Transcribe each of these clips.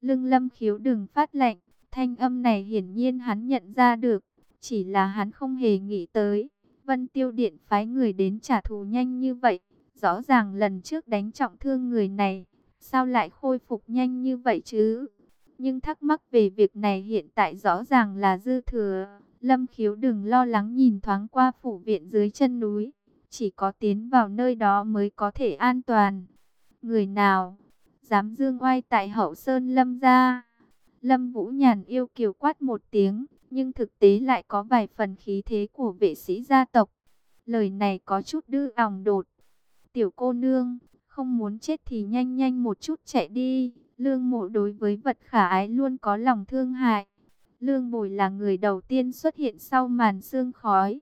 Lưng lâm khiếu đừng phát lệnh thanh âm này hiển nhiên hắn nhận ra được, chỉ là hắn không hề nghĩ tới. Vân Tiêu Điện phái người đến trả thù nhanh như vậy, rõ ràng lần trước đánh trọng thương người này, sao lại khôi phục nhanh như vậy chứ? Nhưng thắc mắc về việc này hiện tại rõ ràng là dư thừa. Lâm khiếu đừng lo lắng nhìn thoáng qua phủ viện dưới chân núi. Chỉ có tiến vào nơi đó mới có thể an toàn. Người nào dám dương oai tại hậu sơn lâm gia? Lâm Vũ Nhàn yêu kiều quát một tiếng, nhưng thực tế lại có vài phần khí thế của vệ sĩ gia tộc. Lời này có chút đư ỏng đột. Tiểu cô nương, không muốn chết thì nhanh nhanh một chút chạy đi. Lương mộ đối với vật khả ái luôn có lòng thương hại. Lương bồi là người đầu tiên xuất hiện sau màn sương khói.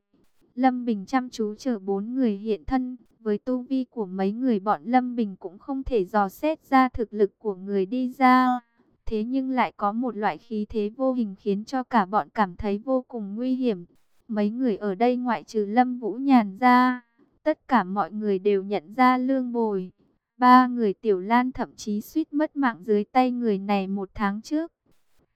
Lâm Bình chăm chú chờ bốn người hiện thân. Với tu vi của mấy người bọn Lâm Bình cũng không thể dò xét ra thực lực của người đi ra. Thế nhưng lại có một loại khí thế vô hình khiến cho cả bọn cảm thấy vô cùng nguy hiểm. Mấy người ở đây ngoại trừ Lâm Vũ Nhàn ra, tất cả mọi người đều nhận ra lương bồi. Ba người tiểu lan thậm chí suýt mất mạng dưới tay người này một tháng trước.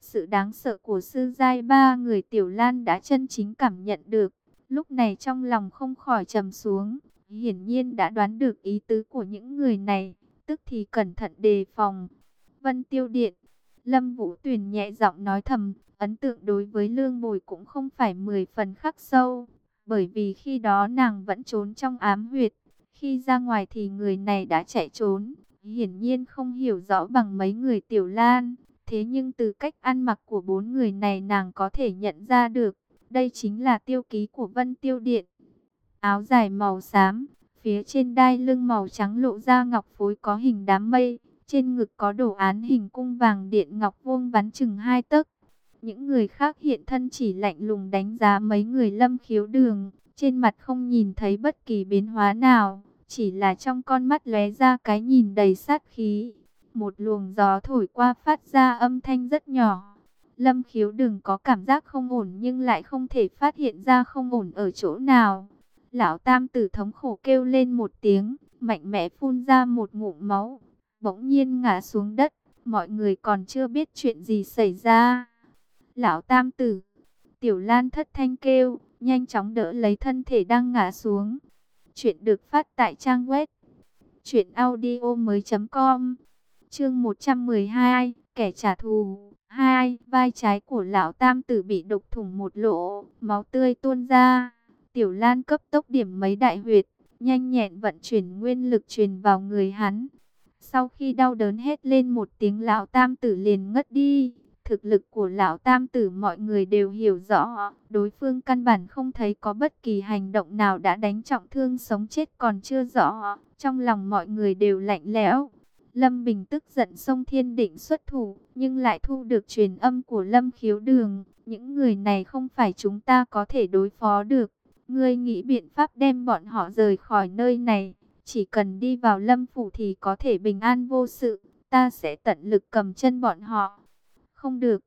Sự đáng sợ của sư giai ba người tiểu lan đã chân chính cảm nhận được. Lúc này trong lòng không khỏi trầm xuống. Hiển nhiên đã đoán được ý tứ của những người này. Tức thì cẩn thận đề phòng. Vân tiêu điện. Lâm Vũ Tuyền nhẹ giọng nói thầm. Ấn tượng đối với lương bồi cũng không phải mười phần khắc sâu. Bởi vì khi đó nàng vẫn trốn trong ám huyệt khi ra ngoài thì người này đã chạy trốn, hiển nhiên không hiểu rõ bằng mấy người tiểu lan. Thế nhưng từ cách ăn mặc của bốn người này nàng có thể nhận ra được, đây chính là tiêu ký của Vân Tiêu Điện. Áo dài màu xám, phía trên đai lưng màu trắng lộ ra ngọc phối có hình đám mây, trên ngực có đồ án hình cung vàng điện ngọc vuông vắn chừng hai tấc. Những người khác hiện thân chỉ lạnh lùng đánh giá mấy người lâm khiếu đường, trên mặt không nhìn thấy bất kỳ biến hóa nào. Chỉ là trong con mắt lóe ra cái nhìn đầy sát khí. Một luồng gió thổi qua phát ra âm thanh rất nhỏ. Lâm khiếu đừng có cảm giác không ổn nhưng lại không thể phát hiện ra không ổn ở chỗ nào. Lão tam tử thống khổ kêu lên một tiếng, mạnh mẽ phun ra một ngụm máu. Bỗng nhiên ngã xuống đất, mọi người còn chưa biết chuyện gì xảy ra. Lão tam tử, tiểu lan thất thanh kêu, nhanh chóng đỡ lấy thân thể đang ngã xuống. Chuyện được phát tại trang web truyệnaudiomoi.com. Chương 112, kẻ trả thù. 2, vai trái của lão tam tử bị đục thủng một lỗ, máu tươi tuôn ra. Tiểu Lan cấp tốc điểm mấy đại huyệt, nhanh nhẹn vận chuyển nguyên lực truyền vào người hắn. Sau khi đau đớn hết lên một tiếng lão tam tử liền ngất đi. Thực lực của lão tam tử mọi người đều hiểu rõ, đối phương căn bản không thấy có bất kỳ hành động nào đã đánh trọng thương sống chết còn chưa rõ, trong lòng mọi người đều lạnh lẽo. Lâm Bình tức giận sông thiên định xuất thủ, nhưng lại thu được truyền âm của Lâm khiếu đường, những người này không phải chúng ta có thể đối phó được. Ngươi nghĩ biện pháp đem bọn họ rời khỏi nơi này, chỉ cần đi vào lâm phủ thì có thể bình an vô sự, ta sẽ tận lực cầm chân bọn họ. Không được.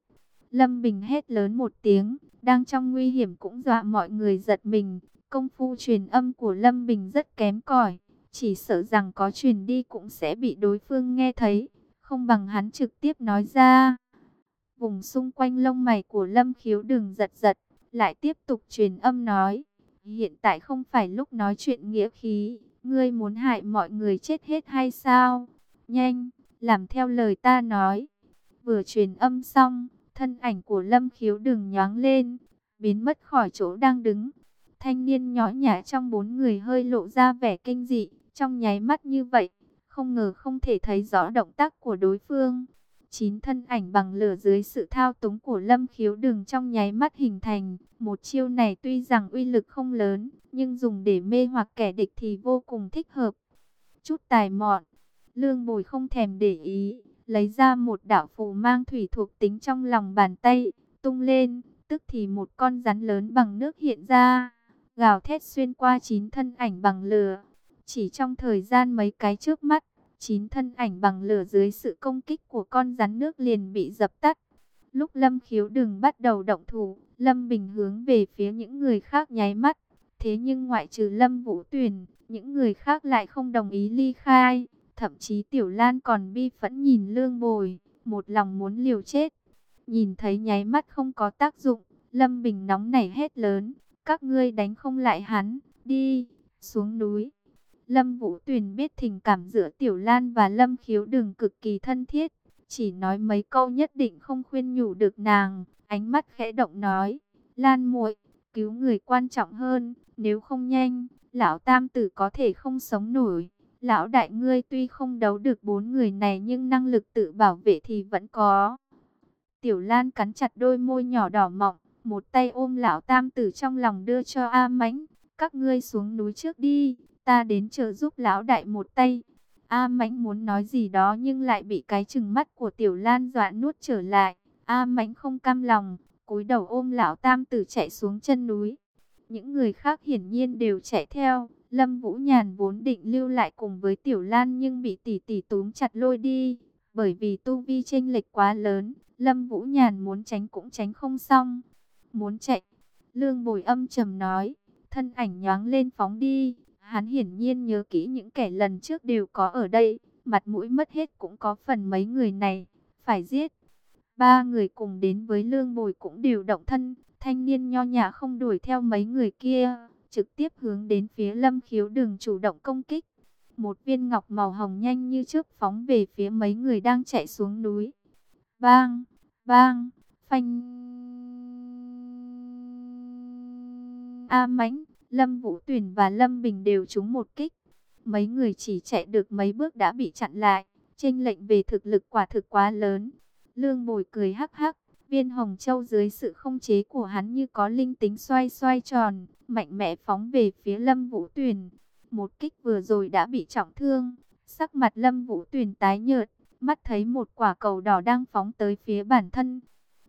Lâm Bình hét lớn một tiếng, đang trong nguy hiểm cũng dọa mọi người giật mình. Công phu truyền âm của Lâm Bình rất kém cỏi, chỉ sợ rằng có truyền đi cũng sẽ bị đối phương nghe thấy, không bằng hắn trực tiếp nói ra. Vùng xung quanh lông mày của Lâm Khiếu đừng giật giật, lại tiếp tục truyền âm nói. Hiện tại không phải lúc nói chuyện nghĩa khí, ngươi muốn hại mọi người chết hết hay sao? Nhanh, làm theo lời ta nói. Vừa truyền âm xong, thân ảnh của Lâm Khiếu đừng nhoáng lên, biến mất khỏi chỗ đang đứng. Thanh niên nhỏ nhã trong bốn người hơi lộ ra vẻ kinh dị, trong nháy mắt như vậy, không ngờ không thể thấy rõ động tác của đối phương. Chín thân ảnh bằng lửa dưới sự thao túng của Lâm Khiếu đường trong nháy mắt hình thành. Một chiêu này tuy rằng uy lực không lớn, nhưng dùng để mê hoặc kẻ địch thì vô cùng thích hợp. Chút tài mọn, lương bồi không thèm để ý, lấy ra một đạo phù mang thủy thuộc tính trong lòng bàn tay, tung lên, tức thì một con rắn lớn bằng nước hiện ra, gào thét xuyên qua chín thân ảnh bằng lửa. Chỉ trong thời gian mấy cái trước mắt, chín thân ảnh bằng lửa dưới sự công kích của con rắn nước liền bị dập tắt. Lúc Lâm Khiếu đừng bắt đầu động thủ, Lâm Bình hướng về phía những người khác nháy mắt. Thế nhưng ngoại trừ Lâm Vũ Tuyền, những người khác lại không đồng ý ly khai. Thậm chí Tiểu Lan còn bi phẫn nhìn lương bồi. một lòng muốn liều chết. Nhìn thấy nháy mắt không có tác dụng, Lâm Bình nóng nảy hét lớn, các ngươi đánh không lại hắn, đi, xuống núi. Lâm Vũ Tuyền biết tình cảm giữa Tiểu Lan và Lâm Khiếu Đường cực kỳ thân thiết, chỉ nói mấy câu nhất định không khuyên nhủ được nàng, ánh mắt khẽ động nói, Lan muội, cứu người quan trọng hơn, nếu không nhanh, lão tam tử có thể không sống nổi. Lão đại ngươi tuy không đấu được bốn người này nhưng năng lực tự bảo vệ thì vẫn có. Tiểu Lan cắn chặt đôi môi nhỏ đỏ mọng, một tay ôm lão tam tử trong lòng đưa cho A Mãnh, các ngươi xuống núi trước đi, ta đến trợ giúp lão đại một tay. A Mãnh muốn nói gì đó nhưng lại bị cái chừng mắt của Tiểu Lan dọa nuốt trở lại. A Mãnh không cam lòng, cúi đầu ôm lão tam tử chạy xuống chân núi. Những người khác hiển nhiên đều chạy theo. Lâm Vũ Nhàn vốn định lưu lại cùng với Tiểu Lan nhưng bị tỷ tỷ túm chặt lôi đi. Bởi vì tu vi chênh lệch quá lớn, Lâm Vũ Nhàn muốn tránh cũng tránh không xong. Muốn chạy, Lương Bồi âm trầm nói, thân ảnh nhoáng lên phóng đi. Hắn hiển nhiên nhớ kỹ những kẻ lần trước đều có ở đây, mặt mũi mất hết cũng có phần mấy người này, phải giết. Ba người cùng đến với Lương Bồi cũng đều động thân, thanh niên nho nhã không đuổi theo mấy người kia, trực tiếp hướng đến phía Lâm Khiếu đường chủ động công kích. Một viên ngọc màu hồng nhanh như trước phóng về phía mấy người đang chạy xuống núi. Bang, bang, phanh. A Mãnh, Lâm Vũ Tuyền và Lâm Bình đều trúng một kích. Mấy người chỉ chạy được mấy bước đã bị chặn lại. Chênh lệnh về thực lực quả thực quá lớn. Lương Bồi cười hắc hắc, viên hồng châu dưới sự không chế của hắn như có linh tính xoay xoay tròn, mạnh mẽ phóng về phía Lâm Vũ Tuyền. Một kích vừa rồi đã bị trọng thương, sắc mặt Lâm Vũ Tuyền tái nhợt, mắt thấy một quả cầu đỏ đang phóng tới phía bản thân.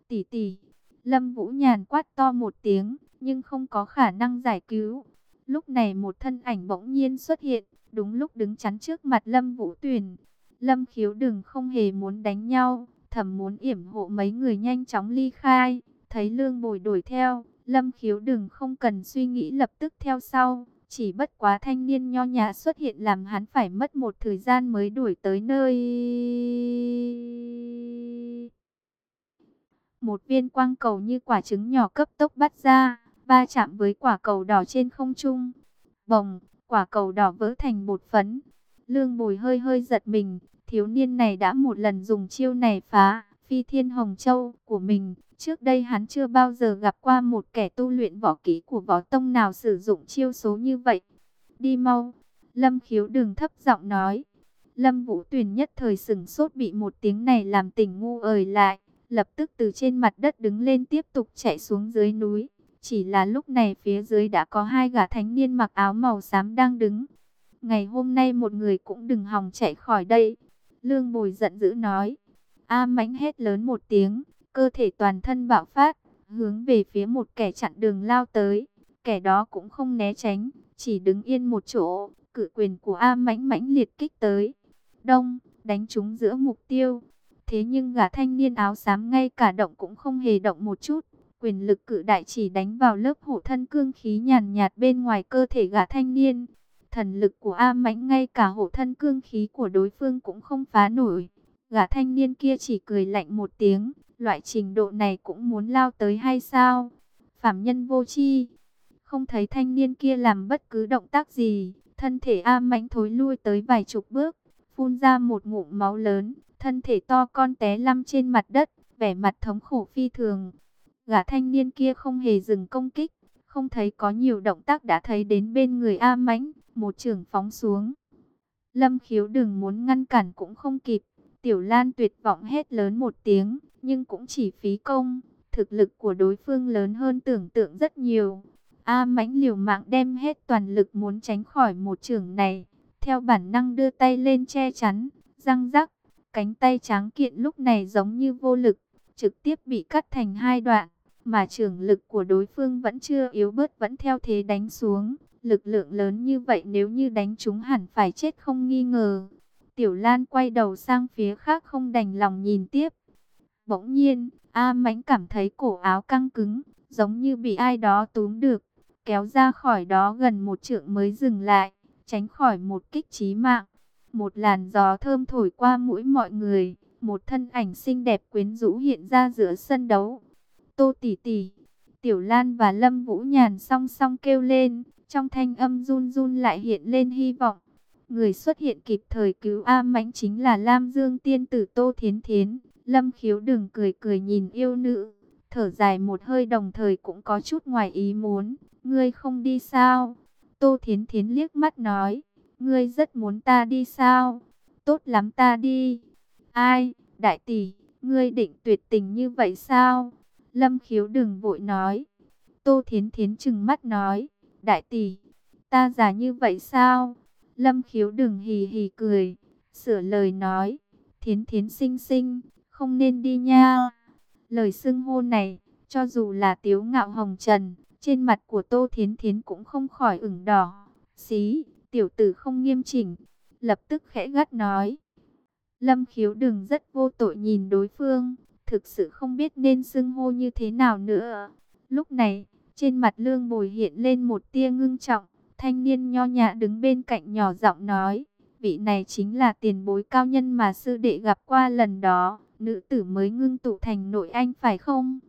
Tỷ tỷ, Lâm Vũ nhàn quát to một tiếng, nhưng không có khả năng giải cứu. Lúc này một thân ảnh bỗng nhiên xuất hiện, đúng lúc đứng chắn trước mặt Lâm Vũ Tuyền. Lâm Khiếu đừng không hề muốn đánh nhau, thầm muốn yểm hộ mấy người nhanh chóng ly khai. Thấy lương bồi đuổi theo, Lâm Khiếu đừng không cần suy nghĩ lập tức theo sau. Chỉ bất quá thanh niên nho nhã xuất hiện làm hắn phải mất một thời gian mới đuổi tới nơi. Một viên quang cầu như quả trứng nhỏ cấp tốc bắt ra, va chạm với quả cầu đỏ trên không trung. Bồng, quả cầu đỏ vỡ thành bột phấn. Lương bồi hơi hơi giật mình, thiếu niên này đã một lần dùng chiêu này phá phi thiên hồng châu của mình. Trước đây hắn chưa bao giờ gặp qua một kẻ tu luyện võ kỹ của võ tông nào sử dụng chiêu số như vậy. Đi mau, Lâm khiếu đừng thấp giọng nói. Lâm vũ tuyền nhất thời sừng sốt bị một tiếng này làm tỉnh ngu ời lại. Lập tức từ trên mặt đất đứng lên tiếp tục chạy xuống dưới núi. Chỉ là lúc này phía dưới đã có hai gã thánh niên mặc áo màu xám đang đứng. Ngày hôm nay một người cũng đừng hòng chạy khỏi đây. Lương Bồi giận dữ nói. A mãnh hét lớn một tiếng, cơ thể toàn thân bạo phát, hướng về phía một kẻ chặn đường lao tới. Kẻ đó cũng không né tránh, chỉ đứng yên một chỗ, cử quyền của A mãnh mãnh liệt kích tới. Đông, đánh trúng giữa mục tiêu. Thế nhưng gã thanh niên áo xám ngay cả động cũng không hề động một chút. Quyền lực cự đại chỉ đánh vào lớp hộ thân cương khí nhàn nhạt bên ngoài cơ thể gã thanh niên. Thần lực của A Mãnh ngay cả hộ thân cương khí của đối phương cũng không phá nổi. Gã thanh niên kia chỉ cười lạnh một tiếng, loại trình độ này cũng muốn lao tới hay sao? Phạm nhân vô chi, không thấy thanh niên kia làm bất cứ động tác gì, thân thể A Mãnh thối lui tới vài chục bước, phun ra một ngụm máu lớn, thân thể to con té lăn trên mặt đất, vẻ mặt thống khổ phi thường. Gã thanh niên kia không hề dừng công kích, không thấy có nhiều động tác đã thấy đến bên người A Mãnh, một trường phóng xuống. Lâm khiếu đừng muốn ngăn cản cũng không kịp. Tiểu Lan tuyệt vọng hét lớn một tiếng, nhưng cũng chỉ phí công. Thực lực của đối phương lớn hơn tưởng tượng rất nhiều. A mãnh liều mạng đem hết toàn lực muốn tránh khỏi một trường này. Theo bản năng đưa tay lên che chắn, răng rắc. Cánh tay tráng kiện lúc này giống như vô lực, trực tiếp bị cắt thành hai đoạn. Mà trường lực của đối phương vẫn chưa yếu bớt vẫn theo thế đánh xuống. Lực lượng lớn như vậy nếu như đánh chúng hẳn phải chết không nghi ngờ. Tiểu Lan quay đầu sang phía khác không đành lòng nhìn tiếp. Bỗng nhiên, A Mãnh cảm thấy cổ áo căng cứng, giống như bị ai đó túm được, kéo ra khỏi đó gần một trượng mới dừng lại, tránh khỏi một kích chí mạng. Một làn gió thơm thổi qua mũi mọi người, một thân ảnh xinh đẹp quyến rũ hiện ra giữa sân đấu. Tô tỷ tỷ, Tiểu Lan và Lâm Vũ Nhàn song song kêu lên, trong thanh âm run run lại hiện lên hy vọng. Người xuất hiện kịp thời cứu A Mãnh chính là Lam Dương tiên tử Tô Thiến Thiến. Lâm Khiếu đừng cười cười nhìn yêu nữ, thở dài một hơi đồng thời cũng có chút ngoài ý muốn. Ngươi không đi sao? Tô Thiến Thiến liếc mắt nói, ngươi rất muốn ta đi sao? Tốt lắm ta đi. Ai, đại tỷ, ngươi định tuyệt tình như vậy sao? Lâm khiếu đừng vội nói. Tô Thiến Thiến chừng mắt nói, đại tỷ, ta già như vậy sao? Lâm khiếu đừng hì hì cười, sửa lời nói, Thiến Thiến xinh xinh, không nên đi nha. Lời xưng hô này, cho dù là tiếu ngạo hồng trần, trên mặt của Tô Thiến Thiến cũng không khỏi ửng đỏ. Xí, tiểu tử không nghiêm chỉnh, lập tức khẽ gắt nói. Lâm khiếu đừng rất vô tội nhìn đối phương, thực sự không biết nên xưng hô như thế nào nữa. Lúc này, trên mặt lương bồi hiện lên một tia ngưng trọng, thanh niên nho nhã đứng bên cạnh nhỏ giọng nói, vị này chính là tiền bối cao nhân mà sư đệ gặp qua lần đó, nữ tử mới ngưng tụ thành nội anh phải không?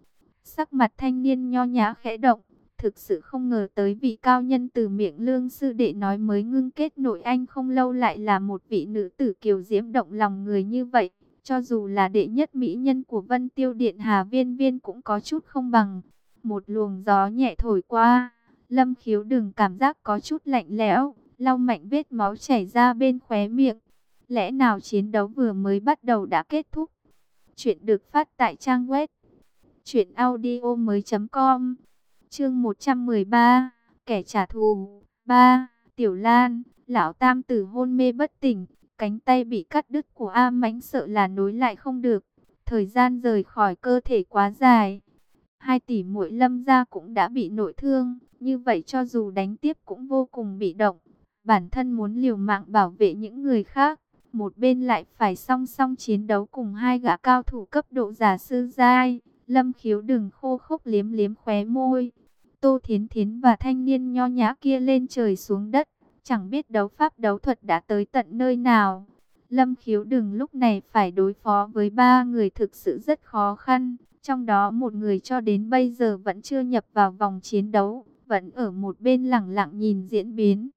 Sắc mặt thanh niên nho nhã khẽ động, thực sự không ngờ tới vị cao nhân từ miệng lương sư đệ nói mới ngưng kết nội anh không lâu lại là một vị nữ tử kiều diễm động lòng người như vậy. Cho dù là đệ nhất mỹ nhân của Vân Tiêu Điện Hà Viên Viên cũng có chút không bằng. Một luồng gió nhẹ thổi qua, Lâm Khiếu đừng cảm giác có chút lạnh lẽo, lau mạnh vết máu chảy ra bên khóe miệng. Lẽ nào chiến đấu vừa mới bắt đầu đã kết thúc? Chuyện được phát tại trang web truyệnaudiomoi.com. Chương 113, kẻ trả thù. 3. Tiểu Lan, lão tam tử hôn mê bất tỉnh, Cánh tay bị cắt đứt của A Mãnh sợ là nối lại không được. Thời gian rời khỏi cơ thể quá dài. Hai tỷ muội lâm gia cũng đã bị nội thương. Như vậy cho dù đánh tiếp cũng vô cùng bị động. Bản thân muốn liều mạng bảo vệ những người khác. Một bên lại phải song song chiến đấu cùng hai gã cao thủ cấp độ giả sư giai. Lâm khiếu đừng khô khốc liếm liếm khóe môi. Tô Thiến Thiến và thanh niên nho nhã kia lên trời xuống đất. Chẳng biết đấu pháp đấu thuật đã tới tận nơi nào. Lâm khiếu đừng lúc này phải đối phó với ba người thực sự rất khó khăn. Trong đó một người cho đến bây giờ vẫn chưa nhập vào vòng chiến đấu. Vẫn ở một bên lặng lặng nhìn diễn biến.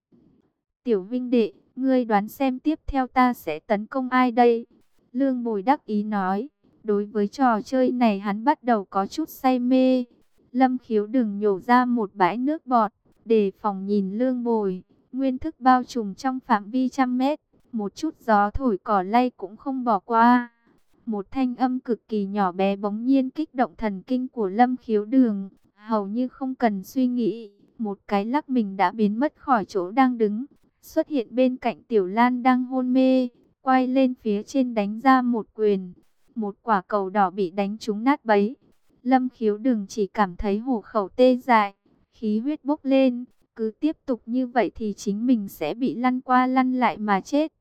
Tiểu Vinh Đệ, ngươi đoán xem tiếp theo ta sẽ tấn công ai đây? Lương Bồi đắc ý nói. Đối với trò chơi này hắn bắt đầu có chút say mê. Lâm khiếu đừng nhổ ra một bãi nước bọt. Để phòng nhìn lương bồi nguyên thức bao trùm trong phạm vi trăm mét, một chút gió thổi cỏ lay cũng không bỏ qua. Một thanh âm cực kỳ nhỏ bé bỗng nhiên kích động thần kinh của Lâm Khiếu Đường, hầu như không cần suy nghĩ, một cái lắc mình đã biến mất khỏi chỗ đang đứng, xuất hiện bên cạnh Tiểu Lan đang hôn mê, quay lên phía trên đánh ra một quyền, một quả cầu đỏ bị đánh trúng nát bấy. Lâm Khiếu Đường chỉ cảm thấy hổ khẩu tê dại, khí huyết bốc lên, cứ tiếp tục như vậy thì chính mình sẽ bị lăn qua lăn lại mà chết.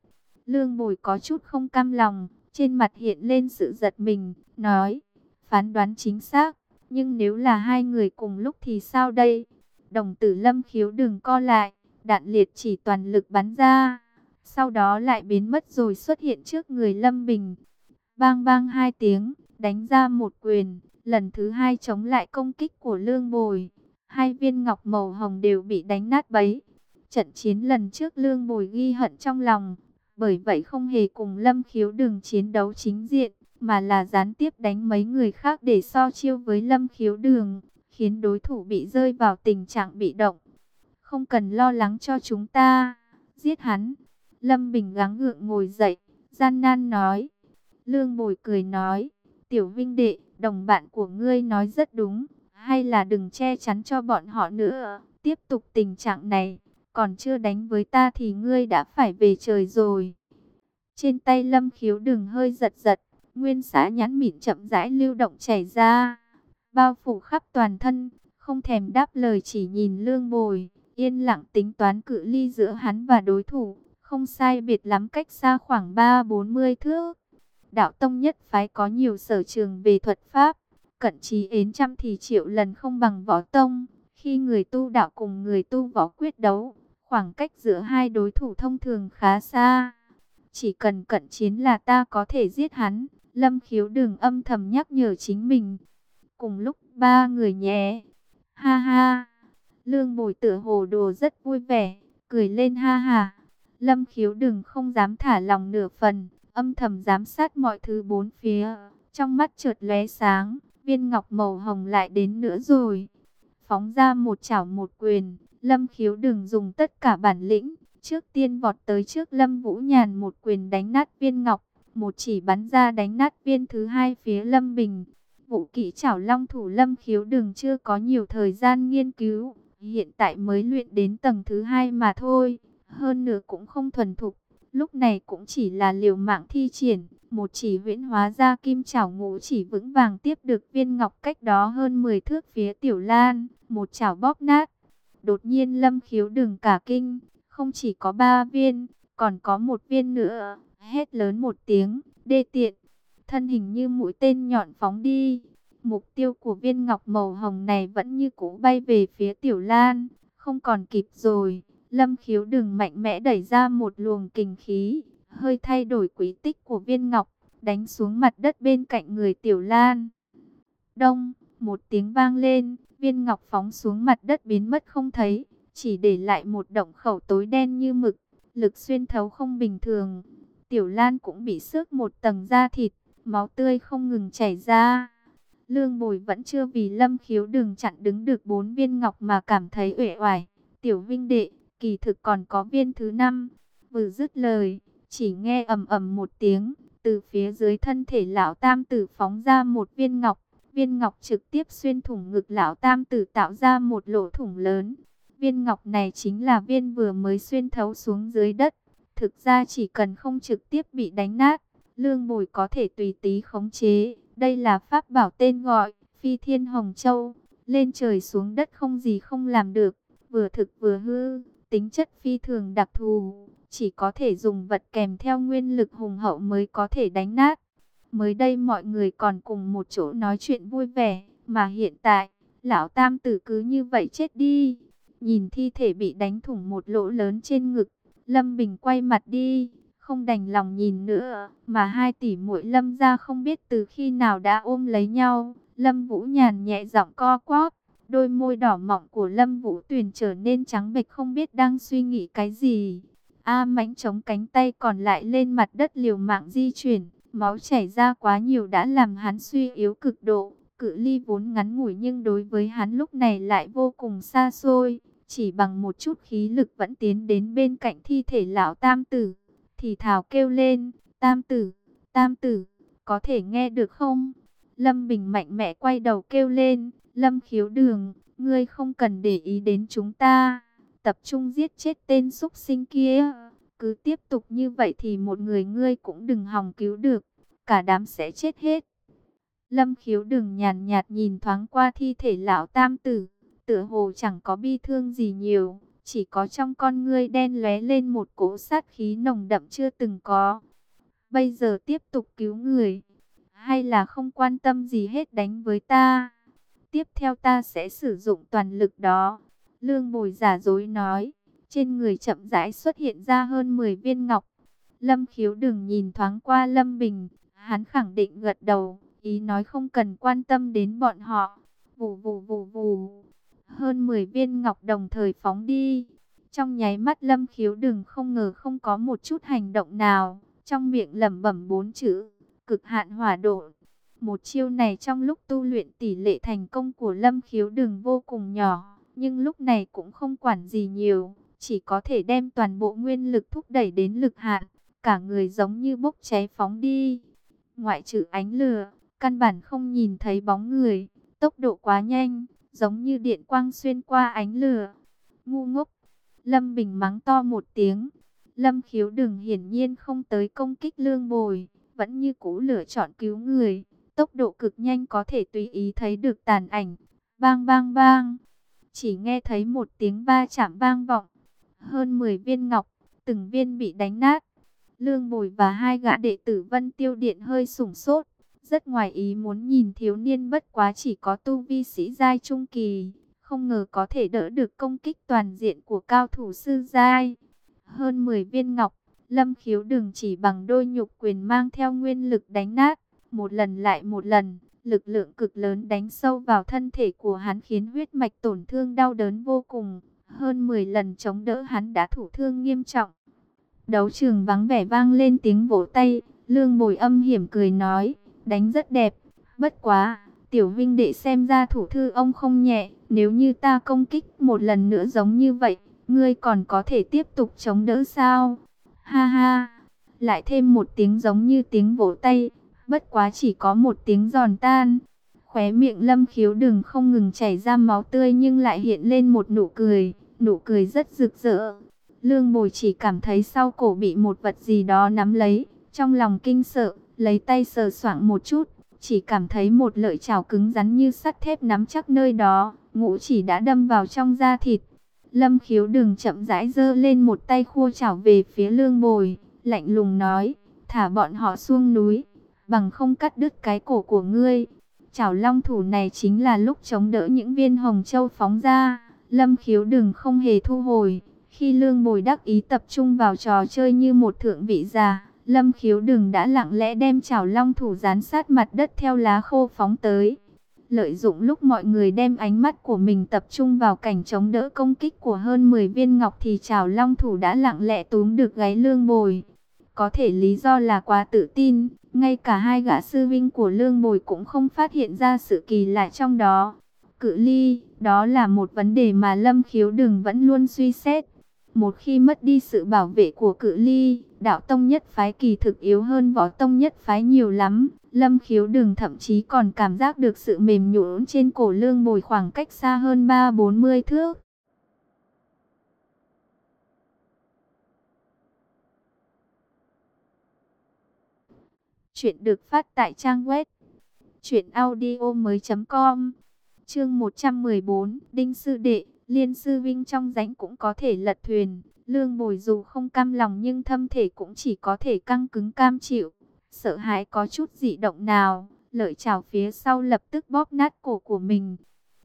Lương bồi có chút không cam lòng, trên mặt hiện lên sự giật mình, nói, phán đoán chính xác, nhưng nếu là hai người cùng lúc thì sao đây? Đồng tử lâm khiếu đừng co lại, đạn liệt chỉ toàn lực bắn ra, sau đó lại biến mất rồi xuất hiện trước người lâm bình. Bang bang hai tiếng, đánh ra một quyền, lần thứ hai chống lại công kích của lương bồi. Hai viên ngọc màu hồng đều bị đánh nát bấy. Trận chiến lần trước lương bồi ghi hận trong lòng. Bởi vậy không hề cùng lâm khiếu đường chiến đấu chính diện. Mà là gián tiếp đánh mấy người khác để so chiêu với lâm khiếu đường. Khiến đối thủ bị rơi vào tình trạng bị động. Không cần lo lắng cho chúng ta. Giết hắn. Lâm Bình gắng gượng ngồi dậy. Gian nan nói. Lương bồi cười nói. Tiểu Vinh Đệ, đồng bạn của ngươi nói rất đúng hay là đừng che chắn cho bọn họ nữa. Tiếp tục tình trạng này, còn chưa đánh với ta thì ngươi đã phải về trời rồi. Trên tay lâm khiếu đừng hơi giật giật, nguyên xã nhãn mịn chậm rãi lưu động chảy ra, bao phủ khắp toàn thân, không thèm đáp lời chỉ nhìn lương bồi, yên lặng tính toán cự ly giữa hắn và đối thủ, không sai biệt lắm cách xa khoảng 3-40 thước. Đạo tông nhất phái có nhiều sở trường về thuật pháp, Cận trí ến trăm thì triệu lần không bằng võ tông. Khi người tu đạo cùng người tu võ quyết đấu, khoảng cách giữa hai đối thủ thông thường khá xa. Chỉ cần cận chiến là ta có thể giết hắn. Lâm khiếu đường âm thầm nhắc nhở chính mình. Cùng lúc ba người nhé. Ha ha. Lương bồi tựa hồ đồ rất vui vẻ. Cười lên ha ha. Lâm khiếu đừng không dám thả lòng nửa phần. Âm thầm giám sát mọi thứ bốn phía. Trong mắt chợt lóe sáng. Viên ngọc màu hồng lại đến nữa rồi. Phóng ra một chảo một quyền. Lâm khiếu đừng dùng tất cả bản lĩnh. Trước tiên vọt tới trước Lâm Vũ Nhàn một quyền đánh nát viên ngọc một chỉ bắn ra đánh nát viên thứ hai phía Lâm Bình. Vũ kỹ chảo long thủ Lâm khiếu đừng chưa có nhiều thời gian nghiên cứu, hiện tại mới luyện đến tầng thứ hai mà thôi, hơn nữa cũng không thuần thục, lúc này cũng chỉ là liều mạng thi triển, một chỉ huyễn hóa ra kim chảo ngũ chỉ vững vàng tiếp được viên ngọc cách đó hơn 10 thước phía Tiểu Lan, một chảo bóp nát. Đột nhiên Lâm khiếu đừng cả kinh, không chỉ có ba viên, còn có một viên nữa hét lớn một tiếng, đê tiện, thân hình như mũi tên nhọn phóng đi. Mục tiêu của viên ngọc màu hồng này vẫn như cũ bay về phía Tiểu Lan, không còn kịp rồi. Lâm khiếu đừng mạnh mẽ đẩy ra một luồng kình khí, hơi thay đổi quý tích của viên ngọc, đánh xuống mặt đất bên cạnh người Tiểu Lan. Đông, một tiếng vang lên, viên ngọc phóng xuống mặt đất biến mất không thấy, chỉ để lại một động khẩu tối đen như mực, lực xuyên thấu không bình thường. Tiểu Lan cũng bị xước một tầng da thịt, máu tươi không ngừng chảy ra. Lương Bồi vẫn chưa vì Lâm Khiếu đường chặn đứng được bốn viên ngọc mà cảm thấy uể oải. Tiểu Vinh đệ, kỳ thực còn có viên thứ năm. Vừa dứt lời, chỉ nghe ầm ầm một tiếng, từ phía dưới thân thể lão tam tử phóng ra một viên ngọc. Viên ngọc trực tiếp xuyên thủng ngực lão tam tử tạo ra một lỗ thủng lớn. Viên ngọc này chính là viên vừa mới xuyên thấu xuống dưới đất. Thực ra chỉ cần không trực tiếp bị đánh nát, lương bồi có thể tùy tí khống chế. Đây là pháp bảo tên gọi, phi thiên hồng châu. Lên trời xuống đất không gì không làm được, vừa thực vừa hư, tính chất phi thường đặc thù. Chỉ có thể dùng vật kèm theo nguyên lực hùng hậu mới có thể đánh nát. Mới đây mọi người còn cùng một chỗ nói chuyện vui vẻ, mà hiện tại, lão tam tử cứ như vậy chết đi. Nhìn thi thể bị đánh thủng một lỗ lớn trên ngực, Lâm Bình quay mặt đi, không đành lòng nhìn nữa, mà hai tỷ muội Lâm ra không biết từ khi nào đã ôm lấy nhau. Lâm Vũ nhàn nhẹ giọng co quắp, đôi môi đỏ mọng của Lâm Vũ Tuyền trở nên trắng bệch không biết đang suy nghĩ cái gì. A mãnh chống cánh tay còn lại lên mặt đất liều mạng di chuyển, máu chảy ra quá nhiều đã làm hắn suy yếu cực độ. Cự ly vốn ngắn ngủi nhưng đối với hắn lúc này lại vô cùng xa xôi chỉ bằng một chút khí lực vẫn tiến đến bên cạnh thi thể lão tam tử, thì thảo kêu lên, tam tử, tam tử, có thể nghe được không? Lâm Bình mạnh mẽ quay đầu kêu lên, Lâm khiếu đường, ngươi không cần để ý đến chúng ta, tập trung giết chết tên xúc sinh kia, cứ tiếp tục như vậy thì một người ngươi cũng đừng hòng cứu được, cả đám sẽ chết hết. Lâm khiếu đừng nhàn nhạt nhìn thoáng qua thi thể lão tam tử tựa hồ chẳng có bi thương gì nhiều, chỉ có trong con ngươi đen lóe lên một cỗ sát khí nồng đậm chưa từng có. Bây giờ tiếp tục cứu người, hay là không quan tâm gì hết đánh với ta? Tiếp theo ta sẽ sử dụng toàn lực đó. Lương bồi giả dối nói, trên người chậm rãi xuất hiện ra hơn 10 viên ngọc. Lâm khiếu đừng nhìn thoáng qua Lâm Bình, hắn khẳng định gật đầu, ý nói không cần quan tâm đến bọn họ. Vù vù vù vù hơn 10 viên ngọc đồng thời phóng đi. Trong nháy mắt lâm khiếu đừng không ngờ không có một chút hành động nào, trong miệng lẩm bẩm bốn chữ, cực hạn hỏa độ. Một chiêu này trong lúc tu luyện tỷ lệ thành công của lâm khiếu đừng vô cùng nhỏ, nhưng lúc này cũng không quản gì nhiều, chỉ có thể đem toàn bộ nguyên lực thúc đẩy đến lực hạn, cả người giống như bốc cháy phóng đi. Ngoại trừ ánh lửa, căn bản không nhìn thấy bóng người, tốc độ quá nhanh, giống như điện quang xuyên qua ánh lửa. Ngu ngốc, Lâm Bình mắng to một tiếng. Lâm khiếu đừng hiển nhiên không tới công kích lương bồi, vẫn như cũ lửa chọn cứu người. Tốc độ cực nhanh có thể tùy ý thấy được tàn ảnh. Bang bang bang, chỉ nghe thấy một tiếng ba chạm vang vọng. Hơn 10 viên ngọc, từng viên bị đánh nát. Lương bồi và hai gã đệ tử vân tiêu điện hơi sủng sốt. Rất ngoài ý muốn nhìn thiếu niên bất quá chỉ có tu vi sĩ giai trung kỳ, không ngờ có thể đỡ được công kích toàn diện của cao thủ sư giai. Hơn 10 viên ngọc, lâm khiếu đừng chỉ bằng đôi nhục quyền mang theo nguyên lực đánh nát, Một lần lại một lần, lực lượng cực lớn đánh sâu vào thân thể của hắn khiến huyết mạch tổn thương đau đớn vô cùng. Hơn 10 lần chống đỡ hắn đã thủ thương nghiêm trọng. Đấu trường vắng vẻ vang lên tiếng vỗ tay, lương bồi âm hiểm cười nói, đánh rất đẹp, bất quá, tiểu vinh đệ xem ra thủ thư ông không nhẹ, nếu như ta công kích một lần nữa giống như vậy, ngươi còn có thể tiếp tục chống đỡ sao? Ha ha, lại thêm một tiếng giống như tiếng vỗ tay, bất quá chỉ có một tiếng giòn tan. Khóe miệng lâm khiếu đừng không ngừng chảy ra máu tươi nhưng lại hiện lên một nụ cười, nụ cười rất rực rỡ. Lương bồi chỉ cảm thấy sau cổ bị một vật gì đó nắm lấy, trong lòng kinh sợ, lấy tay sờ soạng một chút, chỉ cảm thấy một lợi chảo cứng rắn như sắt thép nắm chắc nơi đó, ngũ chỉ đã đâm vào trong da thịt. Lâm khiếu đừng chậm rãi dơ lên một tay khua chảo về phía lương bồi, lạnh lùng nói, thả bọn họ xuống núi, bằng không cắt đứt cái cổ của ngươi. Chảo long thủ này chính là lúc chống đỡ những viên hồng châu phóng ra, lâm khiếu đừng không hề thu hồi. Khi lương bồi đắc ý tập trung vào trò chơi như một thượng vị già, lâm khiếu đừng đã lặng lẽ đem chảo long thủ dán sát mặt đất theo lá khô phóng tới. Lợi dụng lúc mọi người đem ánh mắt của mình tập trung vào cảnh chống đỡ công kích của hơn 10 viên ngọc thì chảo long thủ đã lặng lẽ túm được gáy lương bồi. Có thể lý do là quá tự tin, ngay cả hai gã sư vinh của lương bồi cũng không phát hiện ra sự kỳ lạ trong đó. Cự ly, đó là một vấn đề mà Lâm Khiếu Đừng vẫn luôn suy xét. Một khi mất đi sự bảo vệ của cự ly, đạo tông nhất phái kỳ thực yếu hơn võ tông nhất phái nhiều lắm. Lâm khiếu đừng thậm chí còn cảm giác được sự mềm nhũn trên cổ lương bồi khoảng cách xa hơn 3-40 thước. Chuyện được phát tại trang web truyệnaudiomoi.com. Chương 114, Đinh sư đệ, Liên sư vinh trong rãnh cũng có thể lật thuyền, Lương Bồi dù không cam lòng nhưng thâm thể cũng chỉ có thể căng cứng cam chịu. Sợ hãi có chút dị động nào, lợi chào phía sau lập tức bóp nát cổ của mình.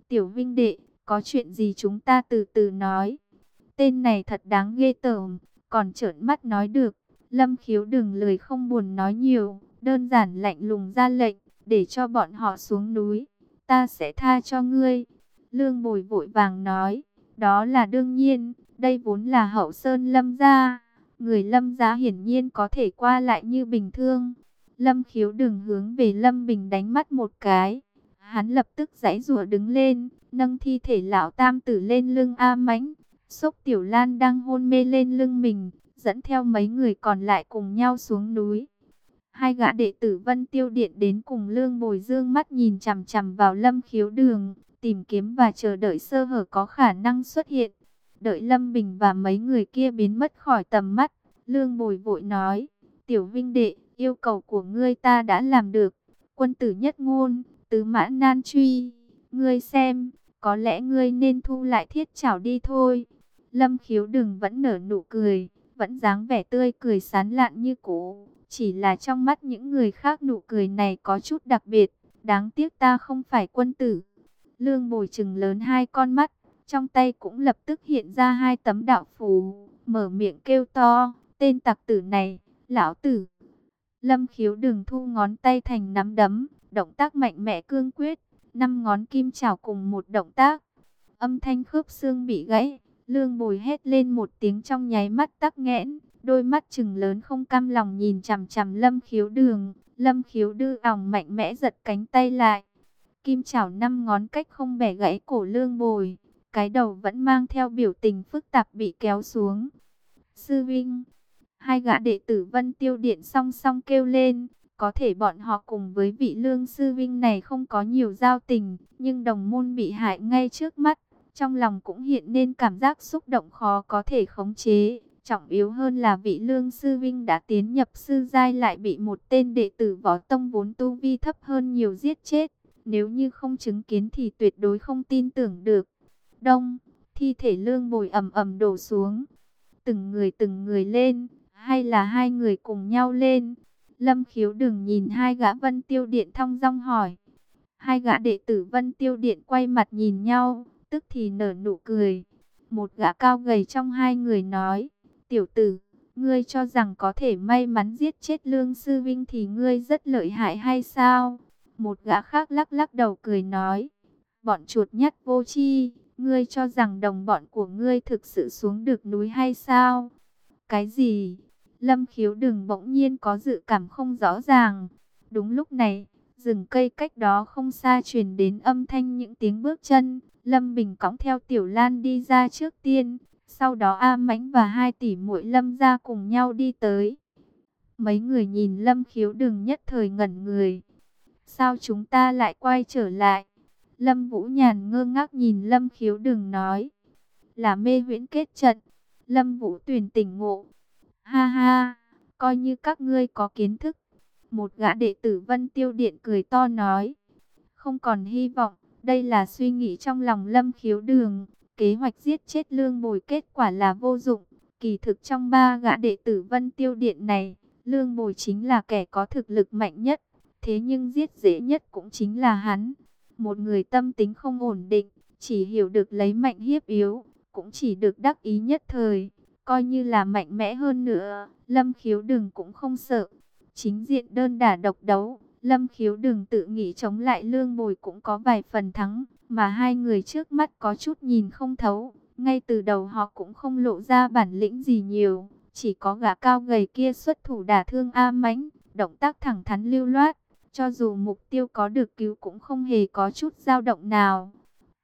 Tiểu Vinh đệ, có chuyện gì chúng ta từ từ nói. Tên này thật đáng ghê tởm, còn trợn mắt nói được. Lâm khiếu đừng lời không buồn nói nhiều, đơn giản lạnh lùng ra lệnh, để cho bọn họ xuống núi. Ta sẽ tha cho ngươi. Lương bồi vội vàng nói, đó là đương nhiên, đây vốn là hậu sơn lâm gia. Người lâm gia hiển nhiên có thể qua lại như bình thường. Lâm khiếu đừng hướng về Lâm Bình đánh mắt một cái. Hắn lập tức giãy rùa đứng lên, nâng thi thể lão tam tử lên lưng A mãnh. Xúc tiểu lan đang hôn mê lên lưng mình, dẫn theo mấy người còn lại cùng nhau xuống núi. Hai gã đệ tử Vân Tiêu Điện đến cùng Lương Bồi Dương mắt nhìn chằm chằm vào Lâm Khiếu Đường, tìm kiếm và chờ đợi sơ hở có khả năng xuất hiện. Đợi Lâm Bình và mấy người kia biến mất khỏi tầm mắt, Lương Bồi vội nói, Tiểu Vinh Đệ, yêu cầu của ngươi ta đã làm được. Quân tử nhất ngôn, tứ mã nan truy, ngươi xem, có lẽ ngươi nên thu lại thiết chảo đi thôi. Lâm khiếu đường vẫn nở nụ cười, vẫn dáng vẻ tươi cười sán lạn như cũ. Chỉ là trong mắt những người khác nụ cười này có chút đặc biệt, đáng tiếc ta không phải quân tử. Lương bồi trừng lớn hai con mắt, trong tay cũng lập tức hiện ra hai tấm đạo phù, mở miệng kêu to, tên tặc tử này, lão tử. Lâm khiếu đừng thu ngón tay thành nắm đấm, động tác mạnh mẽ cương quyết, năm ngón kim chảo cùng một động tác. Âm thanh khớp xương bị gãy, lương bồi hét lên một tiếng trong nháy mắt tắc nghẽn, đôi mắt trừng lớn không cam lòng nhìn chằm chằm lâm khiếu đường. Lâm khiếu đư ỏng mạnh mẽ giật cánh tay lại. Kim chảo năm ngón cách không bẻ gãy cổ lương bồi. Cái đầu vẫn mang theo biểu tình phức tạp bị kéo xuống. Sư Vinh, Hai gã đệ tử Vân Tiêu Điện song song kêu lên, có thể bọn họ cùng với vị lương sư vinh này không có nhiều giao tình, nhưng đồng môn bị hại ngay trước mắt, trong lòng cũng hiện nên cảm giác xúc động khó có thể khống chế. Trọng yếu hơn là vị lương sư vinh đã tiến nhập sư giai lại bị một tên đệ tử võ tông vốn tu vi thấp hơn nhiều giết chết. Nếu như không chứng kiến thì tuyệt đối không tin tưởng được. Đông, thi thể lương bồi ầm ầm đổ xuống. Từng người từng người lên, hay là hai người cùng nhau lên? Lâm khiếu đừng nhìn hai gã vân tiêu điện thong dong hỏi. Hai gã đệ tử vân tiêu điện quay mặt nhìn nhau, tức thì nở nụ cười. Một gã cao gầy trong hai người nói, tiểu tử, Ngươi cho rằng có thể may mắn giết chết Lương Sư Vinh thì ngươi rất lợi hại hay sao? Một gã khác lắc lắc đầu cười nói. Bọn chuột nhắt vô chi, ngươi cho rằng đồng bọn của ngươi thực sự xuống được núi hay sao? Cái gì? Lâm khiếu đừng bỗng nhiên có dự cảm không rõ ràng. Đúng lúc này, rừng cây cách đó không xa truyền đến âm thanh những tiếng bước chân. Lâm Bình cõng theo Tiểu Lan đi ra trước tiên. Sau đó A Mãnh và hai tỷ muội Lâm ra cùng nhau đi tới. Mấy người nhìn Lâm khiếu đừng nhất thời ngẩn người. Sao chúng ta lại quay trở lại? Lâm Vũ Nhàn ngơ ngác nhìn Lâm khiếu đừng nói. Là mê huyễn kết trận. Lâm Vũ tuyển tỉnh ngộ. Ha ha, coi như các ngươi có kiến thức. Một gã đệ tử Vân Tiêu Điện cười to nói. Không còn hy vọng, đây là suy nghĩ trong lòng Lâm khiếu đường. Kế hoạch giết chết lương bồi kết quả là vô dụng. Kỳ thực trong ba gã đệ tử Vân Tiêu Điện này, lương bồi chính là kẻ có thực lực mạnh nhất. Thế nhưng giết dễ nhất cũng chính là hắn. Một người tâm tính không ổn định, chỉ hiểu được lấy mạnh hiếp yếu, cũng chỉ được đắc ý nhất thời. Coi như là mạnh mẽ hơn nữa, Lâm Khiếu Đừng cũng không sợ. Chính diện đơn đả độc đấu, Lâm Khiếu Đừng tự nghĩ chống lại lương bồi cũng có vài phần thắng, mà hai người trước mắt có chút nhìn không thấu. Ngay từ đầu họ cũng không lộ ra bản lĩnh gì nhiều, chỉ có gã cao gầy kia xuất thủ đả thương A Mãnh, động tác thẳng thắn lưu loát, cho dù mục tiêu có được cứu cũng không hề có chút dao động nào.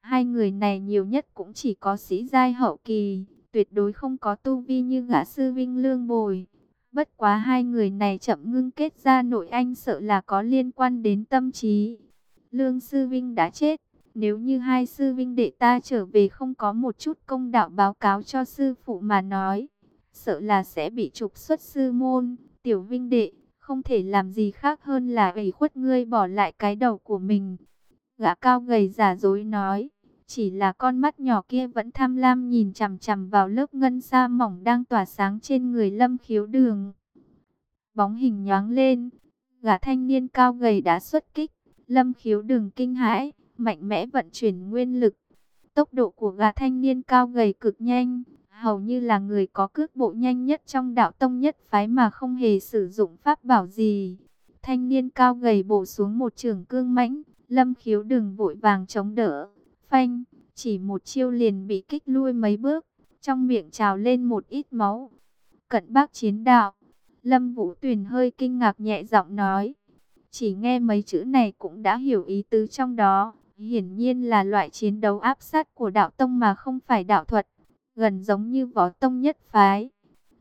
Hai người này nhiều nhất cũng chỉ có sĩ giai hậu kỳ, tuyệt đối không có tu vi như gã sư Vinh Lương Bồi. Bất quá hai người này chậm ngưng kết ra nội anh sợ là có liên quan đến tâm trí. Lương sư Vinh đã chết, nếu như hai sư Vinh đệ ta trở về không có một chút công đạo báo cáo cho sư phụ mà nói, sợ là sẽ bị trục xuất sư môn, tiểu Vinh đệ không thể làm gì khác hơn là ủy khuất ngươi bỏ lại cái đầu của mình. Gã cao gầy giả dối nói, chỉ là con mắt nhỏ kia vẫn tham lam nhìn chằm chằm vào lớp ngân sa mỏng đang tỏa sáng trên người lâm khiếu đường. Bóng hình nhoáng lên, gã thanh niên cao gầy đã xuất kích, lâm khiếu đường kinh hãi, mạnh mẽ vận chuyển nguyên lực. Tốc độ của gã thanh niên cao gầy cực nhanh, hầu như là người có cước bộ nhanh nhất trong đạo tông nhất phái mà không hề sử dụng pháp bảo gì. Thanh niên cao gầy bổ xuống một trường cương mãnh, lâm khiếu đường vội vàng chống đỡ, phanh, chỉ một chiêu liền bị kích lui mấy bước, trong miệng trào lên một ít máu. Cận bác chiến đạo, lâm vũ tuyền hơi kinh ngạc nhẹ giọng nói, chỉ nghe mấy chữ này cũng đã hiểu ý tứ trong đó. Hiển nhiên là loại chiến đấu áp sát của đạo tông mà không phải đạo thuật gần giống như võ tông nhất phái.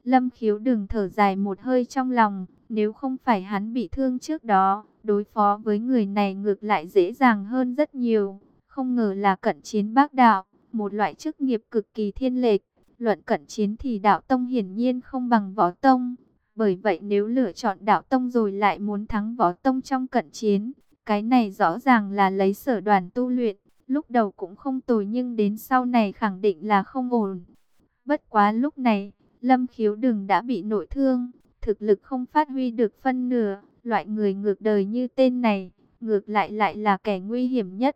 Lâm khiếu đừng thở dài một hơi trong lòng, nếu không phải hắn bị thương trước đó, đối phó với người này ngược lại dễ dàng hơn rất nhiều. Không ngờ là cận chiến bác đạo, một loại chức nghiệp cực kỳ thiên lệch. Luận cận chiến thì đạo tông hiển nhiên không bằng võ tông. Bởi vậy nếu lựa chọn đạo tông rồi lại muốn thắng võ tông trong cận chiến, cái này rõ ràng là lấy sở đoàn tu luyện. Lúc đầu cũng không tồi nhưng đến sau này khẳng định là không ổn. Bất quá lúc này, Lâm Khiếu Đừng đã bị nội thương, thực lực không phát huy được phân nửa, loại người ngược đời như tên này, ngược lại lại là kẻ nguy hiểm nhất.